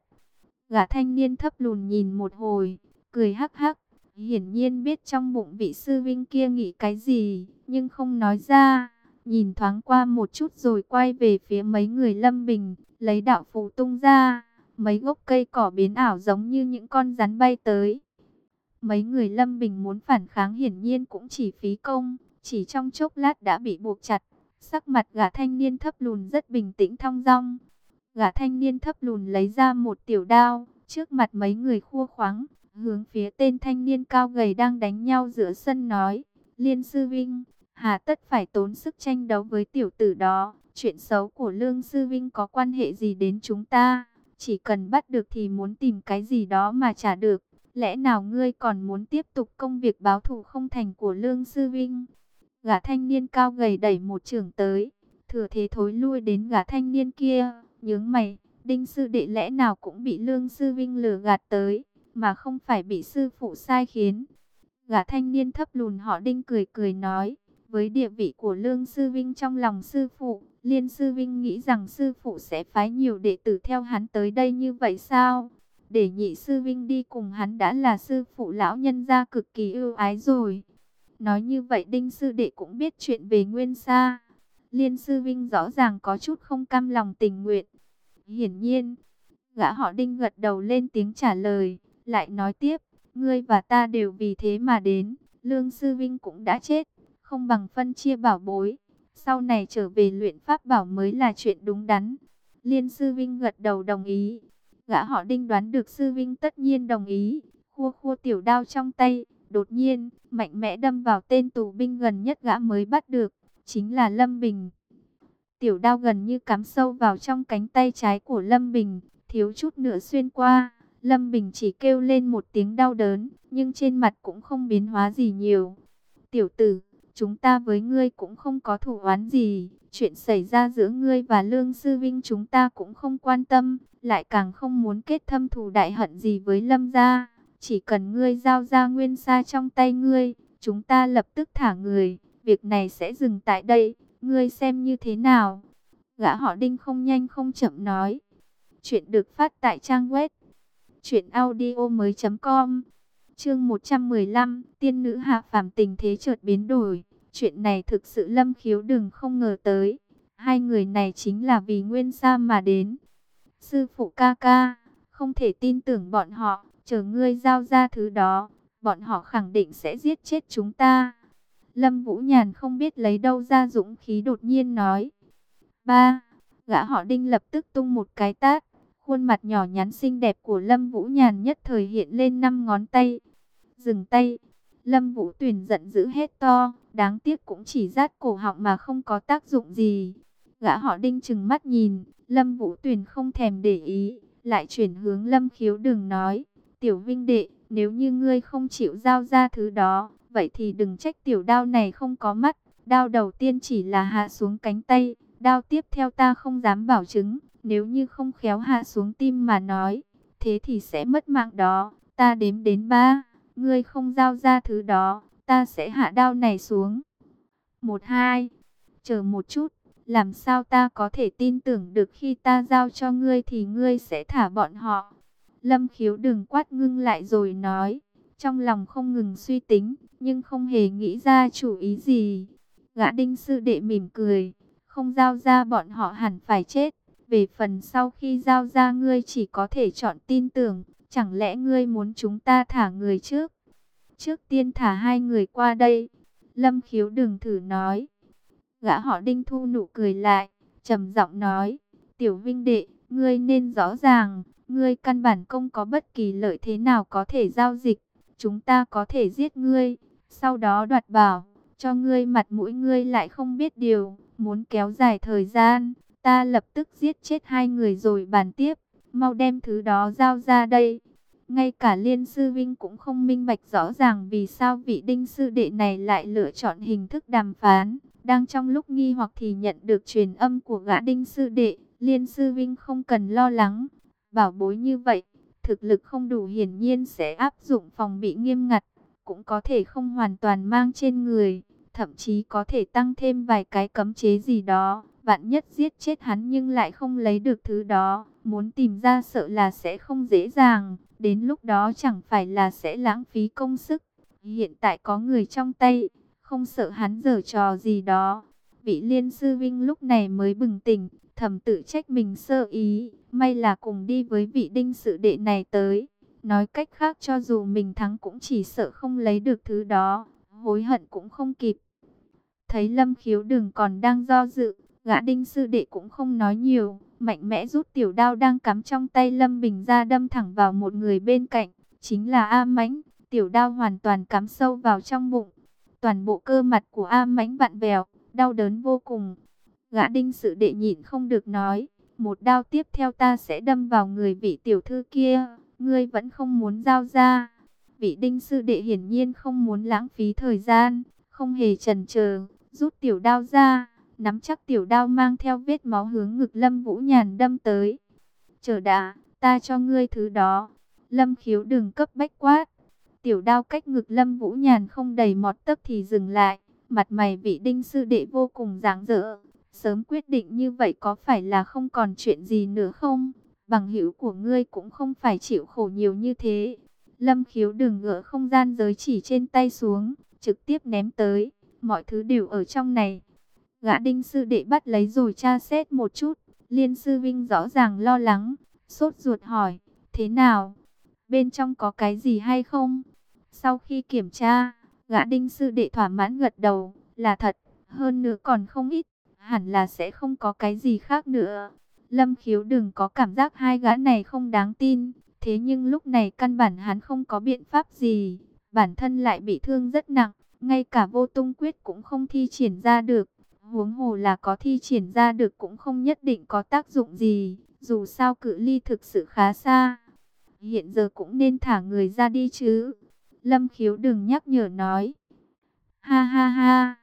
Gã thanh niên thấp lùn nhìn một hồi, cười hắc hắc, hiển nhiên biết trong bụng vị sư vinh kia nghĩ cái gì, nhưng không nói ra. Nhìn thoáng qua một chút rồi quay về phía mấy người Lâm Bình, lấy đạo phù tung ra, mấy gốc cây cỏ biến ảo giống như những con rắn bay tới. Mấy người Lâm Bình muốn phản kháng hiển nhiên cũng chỉ phí công, chỉ trong chốc lát đã bị buộc chặt. Sắc mặt gã thanh niên thấp lùn rất bình tĩnh thong dong. Gã thanh niên thấp lùn lấy ra một tiểu đao, trước mặt mấy người khua khoáng, hướng phía tên thanh niên cao gầy đang đánh nhau giữa sân nói. Liên sư Vinh, hà tất phải tốn sức tranh đấu với tiểu tử đó, chuyện xấu của Lương sư Vinh có quan hệ gì đến chúng ta? Chỉ cần bắt được thì muốn tìm cái gì đó mà trả được. Lẽ nào ngươi còn muốn tiếp tục công việc báo thù không thành của Lương Sư Vinh? Gã thanh niên cao gầy đẩy một trường tới, thừa thế thối lui đến gã thanh niên kia, nhướng mày, đinh sư đệ lẽ nào cũng bị Lương Sư Vinh lừa gạt tới, mà không phải bị sư phụ sai khiến. Gã thanh niên thấp lùn họ đinh cười cười nói, với địa vị của Lương Sư Vinh trong lòng sư phụ, Liên Sư Vinh nghĩ rằng sư phụ sẽ phái nhiều đệ tử theo hắn tới đây như vậy sao? để nhị sư vinh đi cùng hắn đã là sư phụ lão nhân gia cực kỳ ưu ái rồi. Nói như vậy Đinh Sư Đệ cũng biết chuyện về Nguyên Sa. Liên Sư Vinh rõ ràng có chút không cam lòng tình nguyện. Hiển nhiên, gã họ Đinh gật đầu lên tiếng trả lời, lại nói tiếp, ngươi và ta đều vì thế mà đến, Lương Sư Vinh cũng đã chết, không bằng phân chia bảo bối, sau này trở về luyện pháp bảo mới là chuyện đúng đắn. Liên Sư Vinh gật đầu đồng ý, gã họ Đinh đoán được Sư Vinh tất nhiên đồng ý, khua khua tiểu đao trong tay, đột nhiên, mạnh mẽ đâm vào tên tù binh gần nhất gã mới bắt được, chính là Lâm Bình. Tiểu đao gần như cắm sâu vào trong cánh tay trái của Lâm Bình, thiếu chút nữa xuyên qua. Lâm Bình chỉ kêu lên một tiếng đau đớn, nhưng trên mặt cũng không biến hóa gì nhiều. Tiểu tử, chúng ta với ngươi cũng không có thủ oán gì. Chuyện xảy ra giữa ngươi và Lương Sư Vinh chúng ta cũng không quan tâm, lại càng không muốn kết thâm thù đại hận gì với Lâm gia. Chỉ cần ngươi giao ra nguyên sa trong tay ngươi, chúng ta lập tức thả người. Việc này sẽ dừng tại đây, ngươi xem như thế nào? Gã họ đinh không nhanh không chậm nói. Chuyện được phát tại trang web truyệnaudiomoi.com. Chương 115, tiên nữ hạ phàm tình thế chợt biến đổi. Chuyện này thực sự Lâm Khiếu đừng không ngờ tới. Hai người này chính là vì nguyên sa mà đến. Sư phụ ca ca, không thể tin tưởng bọn họ, chờ ngươi giao ra thứ đó, bọn họ khẳng định sẽ giết chết chúng ta. Lâm Vũ Nhàn không biết lấy đâu ra dũng khí đột nhiên nói. Ba, gã họ đinh lập tức tung một cái tát. Khuôn mặt nhỏ nhắn xinh đẹp của Lâm Vũ Nhàn nhất thời hiện lên năm ngón tay. Dừng tay. Lâm Vũ Tuyền giận dữ hết to. Đáng tiếc cũng chỉ rát cổ họng mà không có tác dụng gì. Gã họ đinh chừng mắt nhìn. Lâm Vũ Tuyền không thèm để ý. Lại chuyển hướng Lâm Khiếu đừng nói. Tiểu Vinh Đệ, nếu như ngươi không chịu giao ra thứ đó, vậy thì đừng trách tiểu đao này không có mắt. Đao đầu tiên chỉ là hạ xuống cánh tay, đao tiếp theo ta không dám bảo chứng, nếu như không khéo hạ xuống tim mà nói, thế thì sẽ mất mạng đó. Ta đếm đến ba, ngươi không giao ra thứ đó, ta sẽ hạ đao này xuống. Một hai, chờ một chút, làm sao ta có thể tin tưởng được khi ta giao cho ngươi thì ngươi sẽ thả bọn họ. Lâm khiếu đừng quát ngưng lại rồi nói, trong lòng không ngừng suy tính, nhưng không hề nghĩ ra chủ ý gì. Gã đinh sư đệ mỉm cười, không giao ra bọn họ hẳn phải chết. Về phần sau khi giao ra ngươi chỉ có thể chọn tin tưởng, chẳng lẽ ngươi muốn chúng ta thả người trước? Trước tiên thả hai người qua đây. Lâm khiếu đừng thử nói. Gã họ đinh thu nụ cười lại, trầm giọng nói. Tiểu vinh đệ, ngươi nên rõ ràng, ngươi căn bản không có bất kỳ lợi thế nào có thể giao dịch. Chúng ta có thể giết ngươi, sau đó đoạt bảo, cho ngươi mặt mũi ngươi lại không biết điều, muốn kéo dài thời gian, ta lập tức giết chết hai người rồi bàn tiếp, mau đem thứ đó giao ra đây. Ngay cả Liên Sư Vinh cũng không minh bạch rõ ràng vì sao vị đinh sư đệ này lại lựa chọn hình thức đàm phán. Đang trong lúc nghi hoặc thì nhận được truyền âm của gã đinh sư đệ, Liên Sư Vinh không cần lo lắng. Bảo bối như vậy, thực lực không đủ hiển nhiên sẽ áp dụng phòng bị nghiêm ngặt, cũng có thể không hoàn toàn mang trên người, thậm chí có thể tăng thêm vài cái cấm chế gì đó vạn nhất giết chết hắn nhưng lại không lấy được thứ đó, muốn tìm ra sợ là sẽ không dễ dàng, đến lúc đó chẳng phải là sẽ lãng phí công sức. Hiện tại có người trong tay, không sợ hắn giở trò gì đó. Vị liên sư vinh lúc này mới bừng tỉnh, thầm tự trách mình sơ ý, may là cùng đi với vị đinh sự đệ này tới. Nói cách khác cho dù mình thắng cũng chỉ sợ không lấy được thứ đó, hối hận cũng không kịp. Thấy lâm khiếu đừng còn đang do dự, Gã đinh sư đệ cũng không nói nhiều, mạnh mẽ rút tiểu đao đang cắm trong tay Lâm Bình ra đâm thẳng vào một người bên cạnh, chính là A Mãnh. Tiểu đao hoàn toàn cắm sâu vào trong bụng, toàn bộ cơ mặt của A Mãnh vặn vẹo, đau đớn vô cùng. Gã đinh sự đệ nhịn không được nói, một đao tiếp theo ta sẽ đâm vào người vị tiểu thư kia, ngươi vẫn không muốn giao ra. Vị đinh sư đệ hiển nhiên không muốn lãng phí thời gian, không hề chần chờ, rút tiểu đao ra nắm chắc tiểu đao mang theo vết máu hướng ngực Lâm Vũ Nhàn đâm tới. Chờ đã, ta cho ngươi thứ đó. Lâm khiếu đừng cấp bách quát. Tiểu đao cách ngực Lâm Vũ Nhàn không đầy mọt tấc thì dừng lại. Mặt mày vị đinh sư đệ vô cùng dáng dỡ. Sớm quyết định như vậy có phải là không còn chuyện gì nữa không? Bằng hữu của ngươi cũng không phải chịu khổ nhiều như thế. Lâm khiếu đừng gỡ không gian giới chỉ trên tay xuống. trực tiếp ném tới, mọi thứ đều ở trong này. Gã đinh sư đệ bắt lấy rồi tra xét một chút, liên sư vinh rõ ràng lo lắng, sốt ruột hỏi, thế nào? Bên trong có cái gì hay không? Sau khi kiểm tra, gã đinh sư đệ thỏa mãn gật đầu, là thật, hơn nữa còn không ít, hẳn là sẽ không có cái gì khác nữa. Lâm khiếu đừng có cảm giác hai gã này không đáng tin, thế nhưng lúc này căn bản hắn không có biện pháp gì, bản thân lại bị thương rất nặng, ngay cả vô tung quyết cũng không thi triển ra được. Huống hồ là có thi triển ra được cũng không nhất định có tác dụng gì, dù sao cự ly thực sự khá xa. Hiện giờ cũng nên thả người ra đi chứ. Lâm khiếu đừng nhắc nhở nói. Ha ha ha.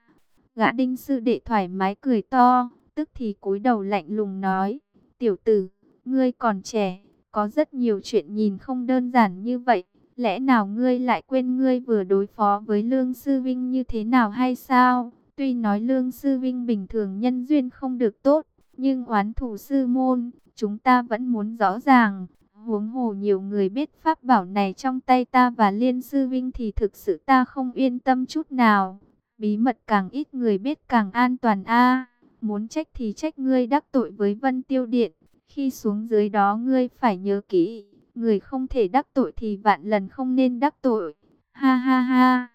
Gã đinh sư đệ thoải mái cười to, tức thì cúi đầu lạnh lùng nói. Tiểu tử, ngươi còn trẻ, có rất nhiều chuyện nhìn không đơn giản như vậy. Lẽ nào ngươi lại quên ngươi vừa đối phó với Lương Sư Vinh như thế nào hay sao? Tuy nói Lương Sư Vinh bình thường nhân duyên không được tốt, nhưng oán thủ sư môn, chúng ta vẫn muốn rõ ràng. Huống hồ nhiều người biết pháp bảo này trong tay ta và Liên Sư Vinh thì thực sự ta không yên tâm chút nào. Bí mật càng ít người biết càng an toàn a muốn trách thì trách ngươi đắc tội với Vân Tiêu Điện. Khi xuống dưới đó ngươi phải nhớ kỹ, người không thể đắc tội thì vạn lần không nên đắc tội. Ha ha ha.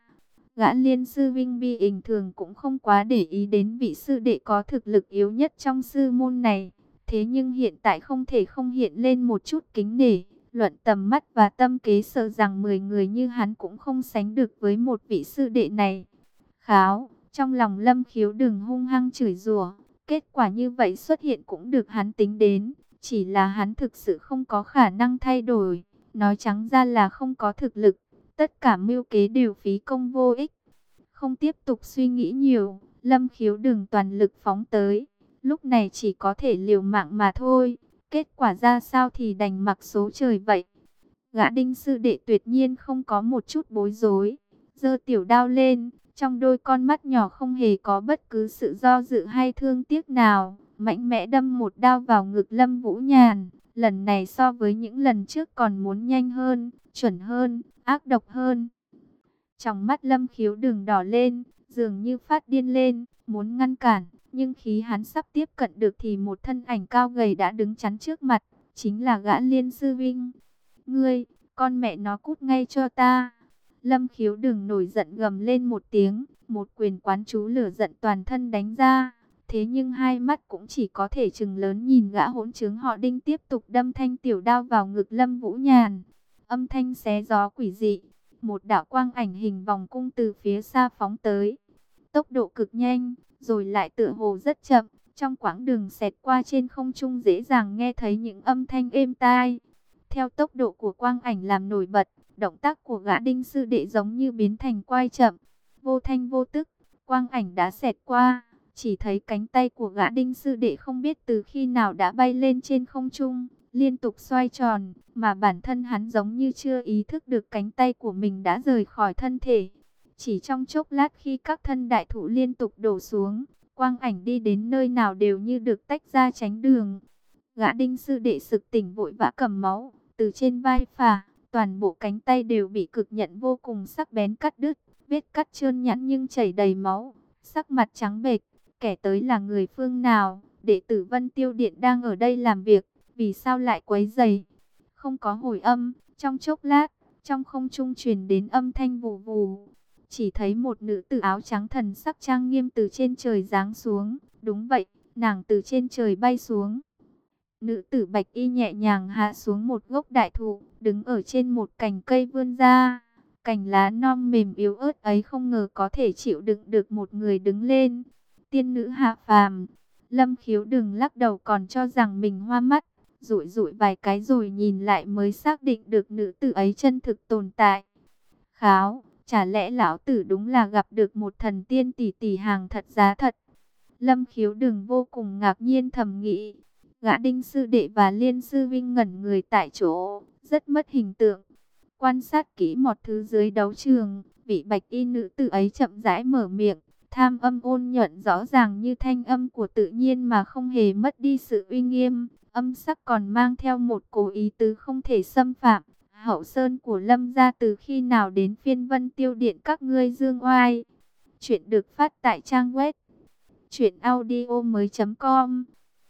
Gã liên sư Vinh Bi bình thường cũng không quá để ý đến vị sư đệ có thực lực yếu nhất trong sư môn này. Thế nhưng hiện tại không thể không hiện lên một chút kính nể. Luận tầm mắt và tâm kế sợ rằng 10 người như hắn cũng không sánh được với một vị sư đệ này. Kháo, trong lòng lâm khiếu đừng hung hăng chửi rủa, Kết quả như vậy xuất hiện cũng được hắn tính đến. Chỉ là hắn thực sự không có khả năng thay đổi. Nói trắng ra là không có thực lực. Tất cả mưu kế đều phí công vô ích. Không tiếp tục suy nghĩ nhiều. Lâm khiếu đừng toàn lực phóng tới. Lúc này chỉ có thể liều mạng mà thôi. Kết quả ra sao thì đành mặc số trời vậy. Gã đinh sư đệ tuyệt nhiên không có một chút bối rối. Dơ tiểu đao lên. Trong đôi con mắt nhỏ không hề có bất cứ sự do dự hay thương tiếc nào mạnh mẽ đâm một đao vào ngực Lâm Vũ Nhàn. Lần này so với những lần trước còn muốn nhanh hơn, chuẩn hơn, ác độc hơn. Trong mắt Lâm Khiếu đường đỏ lên, dường như phát điên lên, muốn ngăn cản, nhưng khi hắn sắp tiếp cận được thì một thân ảnh cao gầy đã đứng chắn trước mặt, chính là gã Liên Sư Vinh. Ngươi, con mẹ nó cút ngay cho ta. Lâm Khiếu đường nổi giận gầm lên một tiếng, một quyền quán chú lửa giận toàn thân đánh ra. Thế nhưng hai mắt cũng chỉ có thể chừng lớn nhìn gã hỗn trướng họ đinh tiếp tục đâm thanh tiểu đao vào ngực Lâm Vũ Nhàn. Âm thanh xé gió quỷ dị, một đạo quang ảnh hình vòng cung từ phía xa phóng tới. Tốc độ cực nhanh, rồi lại tựa hồ rất chậm, trong quãng đường xẹt qua trên không trung dễ dàng nghe thấy những âm thanh êm tai. Theo tốc độ của quang ảnh làm nổi bật, động tác của gã đinh sư đệ giống như biến thành quay chậm, vô thanh vô tức, quang ảnh đã xẹt qua chỉ thấy cánh tay của gã đinh sư đệ không biết từ khi nào đã bay lên trên không trung, liên tục xoay tròn, mà bản thân hắn giống như chưa ý thức được cánh tay của mình đã rời khỏi thân thể. Chỉ trong chốc lát khi các thân đại thụ liên tục đổ xuống, quang ảnh đi đến nơi nào đều như được tách ra tránh đường. Gã đinh sư đệ sực tỉnh vội vã cầm máu, từ trên vai phà, toàn bộ cánh tay đều bị cực nhận vô cùng sắc bén cắt đứt, vết cắt trơn nhẵn nhưng chảy đầy máu, sắc mặt trắng bệch, Kẻ tới là người phương nào? Đệ tử Vân Tiêu Điện đang ở đây làm việc, vì sao lại quấy rầy? Không có hồi âm, trong chốc lát, trong không trung truyền đến âm thanh vù vù. Chỉ thấy một nữ tử áo trắng thần sắc trang nghiêm từ trên trời giáng xuống. Đúng vậy, nàng từ trên trời bay xuống. Nữ tử bạch y nhẹ nhàng hạ xuống một gốc đại thụ, đứng ở trên một cành cây vươn ra. Cành lá non mềm yếu ớt ấy không ngờ có thể chịu đựng được một người đứng lên tiên nữ hạ phàm. Lâm khiếu đừng lắc đầu còn cho rằng mình hoa mắt, rụi rụi vài cái rồi nhìn lại mới xác định được nữ tử ấy chân thực tồn tại. Kháo, chả lẽ lão tử đúng là gặp được một thần tiên tỷ tỷ hàng thật giá thật. Lâm khiếu đừng vô cùng ngạc nhiên thầm nghĩ. Gã đinh sư đệ và liên sư vinh ngẩn người tại chỗ, rất mất hình tượng. Quan sát kỹ một thứ dưới đấu trường, vị bạch y nữ tử ấy chậm rãi mở miệng. Tham âm ôn nhuận rõ ràng như thanh âm của tự nhiên mà không hề mất đi sự uy nghiêm. Âm sắc còn mang theo một cố ý tứ không thể xâm phạm. hậu sơn của Lâm gia từ khi nào đến phiên vân tiêu điện các ngươi dương oai. Chuyện được phát tại trang web truyệnaudiomoi.com.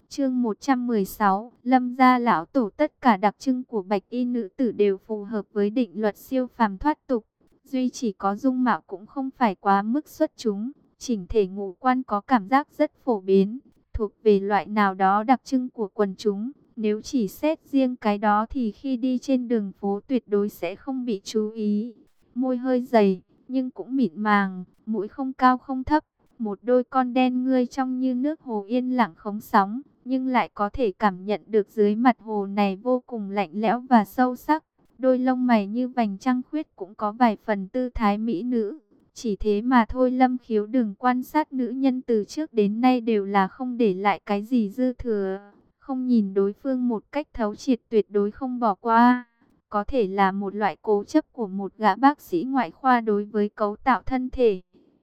Chương 116, Lâm gia lão tổ tất cả đặc trưng của Bạch Y nữ tử đều phù hợp với định luật siêu phàm thoát tục, duy chỉ có dung mạo cũng không phải quá mức xuất chúng, chỉnh thể ngũ quan có cảm giác rất phổ biến, thuộc về loại nào đó đặc trưng của quần chúng. Nếu chỉ xét riêng cái đó thì khi đi trên đường phố tuyệt đối sẽ không bị chú ý. Môi hơi dày, nhưng cũng mịn màng, mũi không cao không thấp. Một đôi con đen ngươi trong như nước hồ yên lặng khống sóng, nhưng lại có thể cảm nhận được dưới mặt hồ này vô cùng lạnh lẽo và sâu sắc. Đôi lông mày như vành trăng khuyết cũng có vài phần tư thái mỹ nữ. Chỉ thế mà thôi, Lâm Khiếu đừng quan sát nữ nhân từ trước đến nay đều là không để lại cái gì dư thừa. Không nhìn đối phương một cách thấu triệt tuyệt đối không bỏ qua. Có thể là một loại cố chấp của một gã bác sĩ ngoại khoa đối với cấu tạo thân thể.